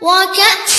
我干。